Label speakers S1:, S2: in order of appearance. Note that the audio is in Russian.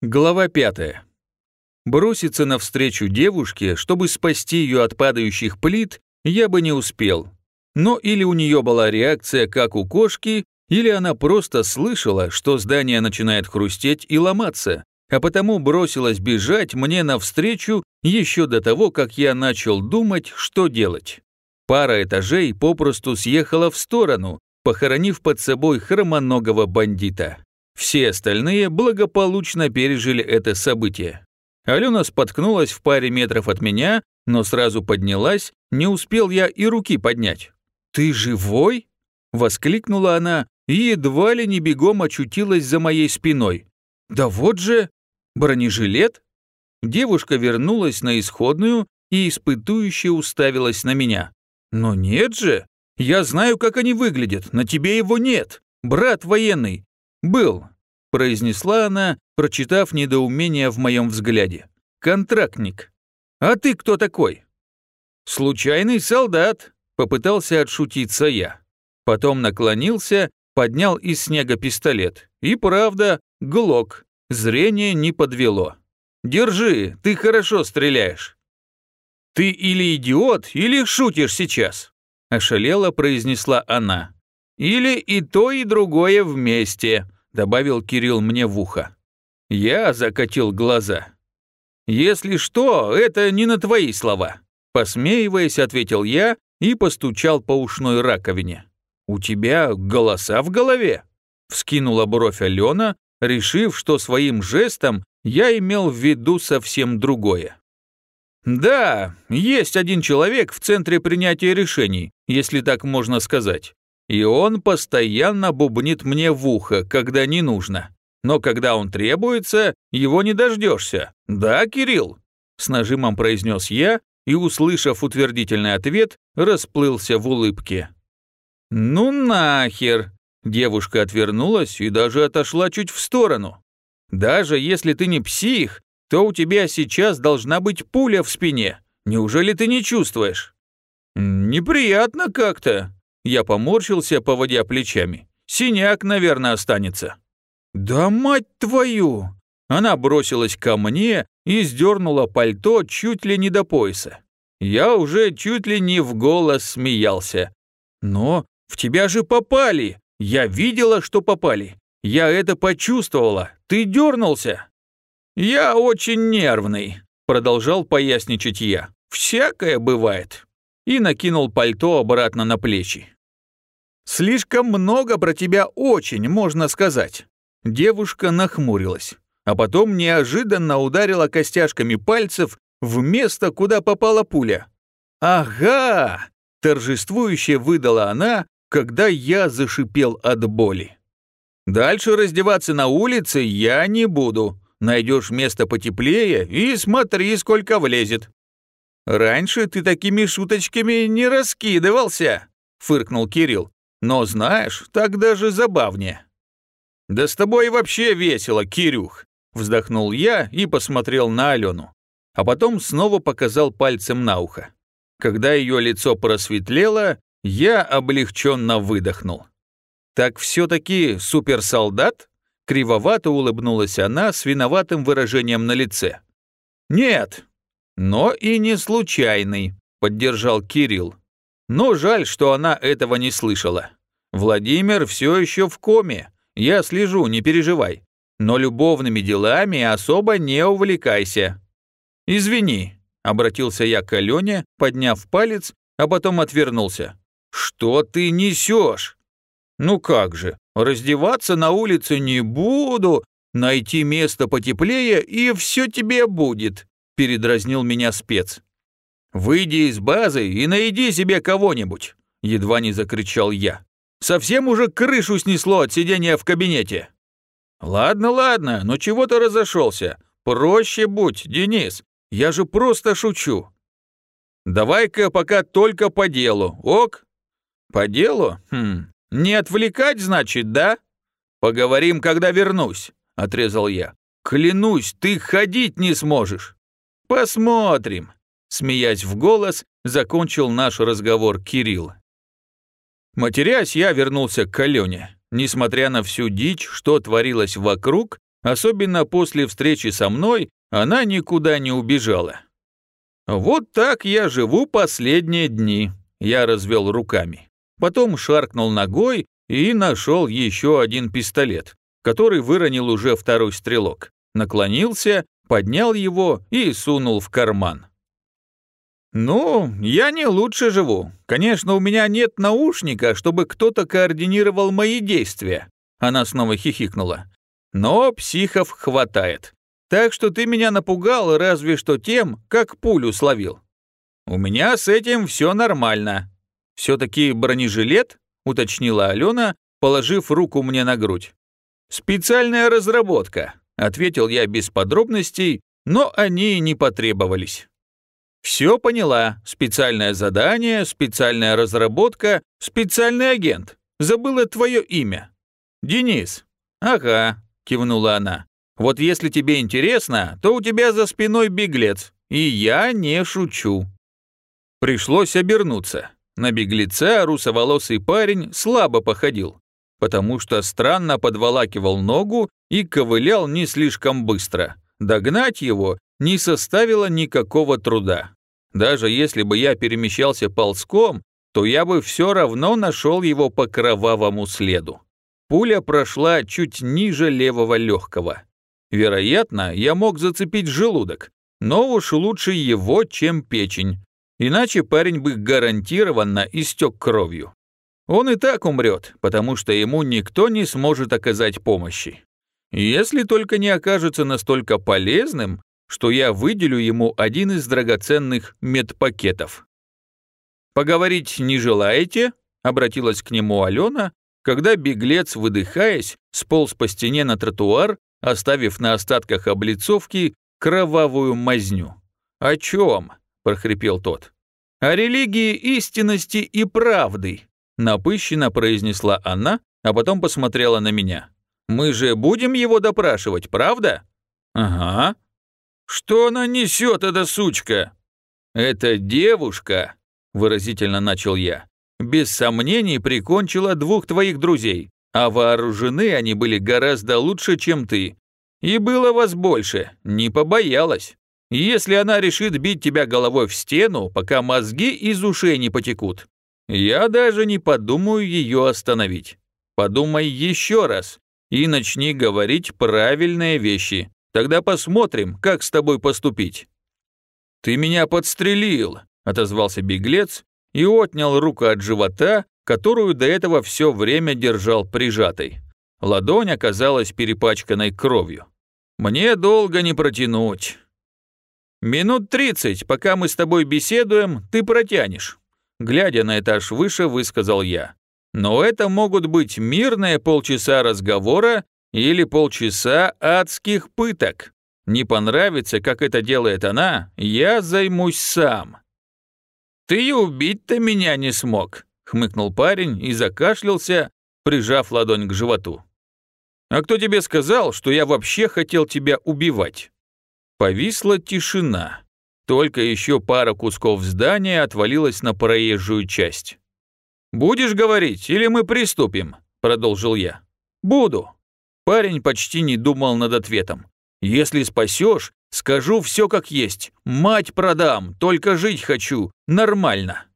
S1: Глава 5. Броситься навстречу девушке, чтобы спасти ее от падающих плит, я бы не успел. Но или у нее была реакция, как у кошки, или она просто слышала, что здание начинает хрустеть и ломаться, а потому бросилась бежать мне навстречу еще до того, как я начал думать, что делать. Пара этажей попросту съехала в сторону, похоронив под собой хромоногого бандита. Все остальные благополучно пережили это событие. Алена споткнулась в паре метров от меня, но сразу поднялась, не успел я и руки поднять. «Ты живой?» – воскликнула она и едва ли не бегом очутилась за моей спиной. «Да вот же! Бронежилет?» Девушка вернулась на исходную и испытующе уставилась на меня. «Но нет же! Я знаю, как они выглядят, на тебе его нет! Брат военный! Был!» – произнесла она, прочитав недоумение в моем взгляде. «Контрактник. А ты кто такой?» «Случайный солдат», – попытался отшутиться я. Потом наклонился, поднял из снега пистолет. И правда, глок. Зрение не подвело. «Держи, ты хорошо стреляешь». «Ты или идиот, или шутишь сейчас», – ошалело произнесла она. «Или и то, и другое вместе», – добавил Кирилл мне в ухо. Я закатил глаза. «Если что, это не на твои слова», – посмеиваясь, ответил я и постучал по ушной раковине. «У тебя голоса в голове?» – вскинула бровь Алена, решив, что своим жестом я имел в виду совсем другое. «Да, есть один человек в центре принятия решений, если так можно сказать. И он постоянно бубнит мне в ухо, когда не нужно. Но когда он требуется, его не дождешься. Да, Кирилл?» С нажимом произнес я и, услышав утвердительный ответ, расплылся в улыбке. «Ну нахер!» Девушка отвернулась и даже отошла чуть в сторону. «Даже если ты не псих, то у тебя сейчас должна быть пуля в спине. Неужели ты не чувствуешь?» «Неприятно как-то», я поморщился, поводя плечами. «Синяк, наверное, останется». «Да мать твою!» Она бросилась ко мне и сдернула пальто чуть ли не до пояса. Я уже чуть ли не в голос смеялся. «Но в тебя же попали! Я видела, что попали! Я это почувствовала! Ты дернулся!» «Я очень нервный», — продолжал поясничать я. «Всякое бывает» и накинул пальто обратно на плечи. «Слишком много про тебя очень, можно сказать». Девушка нахмурилась, а потом неожиданно ударила костяшками пальцев в место, куда попала пуля. «Ага!» – торжествующе выдала она, когда я зашипел от боли. «Дальше раздеваться на улице я не буду. Найдешь место потеплее и смотри, сколько влезет. «Раньше ты такими шуточками не раскидывался», — фыркнул Кирилл. «Но знаешь, так даже забавнее». «Да с тобой вообще весело, Кирюх», — вздохнул я и посмотрел на Алену. А потом снова показал пальцем на ухо. Когда ее лицо просветлело, я облегченно выдохнул. «Так все-таки суперсолдат?» Кривовато улыбнулась она с виноватым выражением на лице. «Нет, «Но и не случайный», — поддержал Кирилл. «Но жаль, что она этого не слышала. Владимир все еще в коме. Я слежу, не переживай. Но любовными делами особо не увлекайся». «Извини», — обратился я к Алене, подняв палец, а потом отвернулся. «Что ты несешь?» «Ну как же, раздеваться на улице не буду, найти место потеплее, и все тебе будет», передразнил меня спец. «Выйди из базы и найди себе кого-нибудь», — едва не закричал я. «Совсем уже крышу снесло от сидения в кабинете». «Ладно, ладно, но чего ты разошелся? Проще будь, Денис, я же просто шучу». «Давай-ка пока только по делу, ок?» «По делу? Хм, не отвлекать, значит, да?» «Поговорим, когда вернусь», — отрезал я. «Клянусь, ты ходить не сможешь». «Посмотрим», — смеясь в голос, закончил наш разговор Кирилл. Матерясь, я вернулся к Алене. Несмотря на всю дичь, что творилось вокруг, Особенно после встречи со мной она никуда не убежала. Вот так я живу последние дни, я развел руками. Потом шаркнул ногой и нашел еще один пистолет, который выронил уже второй стрелок. Наклонился, поднял его и сунул в карман. «Ну, я не лучше живу. Конечно, у меня нет наушника, чтобы кто-то координировал мои действия». Она снова хихикнула. «Но психов хватает. Так что ты меня напугал разве что тем, как пулю словил. У меня с этим все нормально. Все-таки бронежилет?» уточнила Алена, положив руку мне на грудь. «Специальная разработка», — ответил я без подробностей, но они не потребовались. «Все поняла. Специальное задание, специальная разработка, специальный агент. Забыла твое имя». «Денис». «Ага», — кивнула она. «Вот если тебе интересно, то у тебя за спиной беглец, и я не шучу». Пришлось обернуться. На беглеца русоволосый парень слабо походил, потому что странно подволакивал ногу и ковылял не слишком быстро. Догнать его не составило никакого труда. Даже если бы я перемещался ползком, то я бы все равно нашел его по кровавому следу. Пуля прошла чуть ниже левого легкого. Вероятно, я мог зацепить желудок, но уж лучше его, чем печень. Иначе парень бы гарантированно истек кровью. Он и так умрет, потому что ему никто не сможет оказать помощи. Если только не окажется настолько полезным, что я выделю ему один из драгоценных медпакетов. «Поговорить не желаете?» — обратилась к нему Алена, когда беглец, выдыхаясь, сполз по стене на тротуар, оставив на остатках облицовки кровавую мазню. «О чем?» — прохрипел тот. «О религии истинности и правды», — напыщенно произнесла она, а потом посмотрела на меня. «Мы же будем его допрашивать, правда?» «Ага», «Что она несет, эта сучка?» «Это девушка», — выразительно начал я. «Без сомнений прикончила двух твоих друзей, а вооружены они были гораздо лучше, чем ты. И было вас больше, не побоялась. Если она решит бить тебя головой в стену, пока мозги из ушей не потекут, я даже не подумаю ее остановить. Подумай еще раз и начни говорить правильные вещи. Тогда посмотрим, как с тобой поступить». «Ты меня подстрелил», — отозвался беглец и отнял руку от живота, которую до этого все время держал прижатой. Ладонь оказалась перепачканной кровью. «Мне долго не протянуть». «Минут тридцать, пока мы с тобой беседуем, ты протянешь», глядя на этаж выше, высказал я. «Но это могут быть мирные полчаса разговора или полчаса адских пыток. Не понравится, как это делает она, я займусь сам». «Ты убить-то меня не смог», — хмыкнул парень и закашлялся, прижав ладонь к животу. «А кто тебе сказал, что я вообще хотел тебя убивать?» Повисла тишина. Только еще пара кусков здания отвалилась на проезжую часть. «Будешь говорить, или мы приступим?» – продолжил я. «Буду». Парень почти не думал над ответом. «Если спасешь, скажу все как есть. Мать продам, только жить хочу. Нормально».